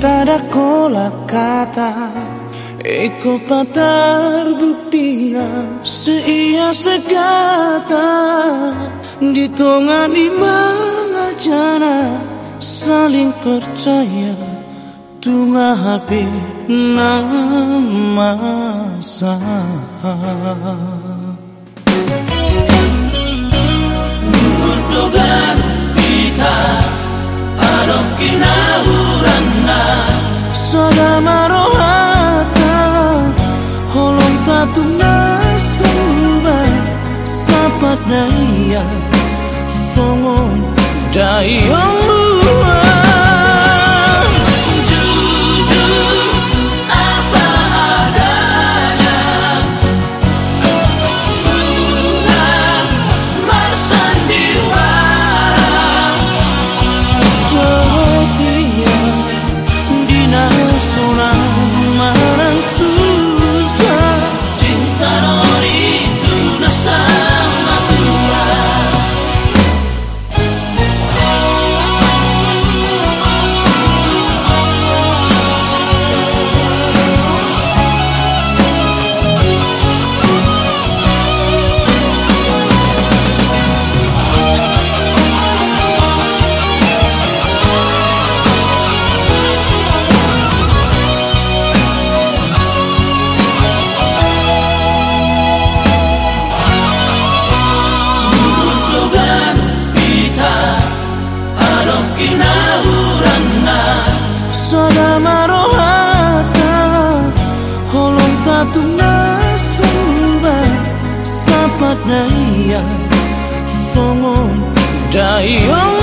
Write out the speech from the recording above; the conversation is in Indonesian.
tadakola kata Eko patar buktinya Seia sekata Ditongan iman mangajana Saling percaya Tunga hape nama sah. Mudogan kita Adokina urana Sada marohata Holong tatu nasuba Sapat naya Songon luar Sada Holong tatu nasuba Sapat naya Songon dayong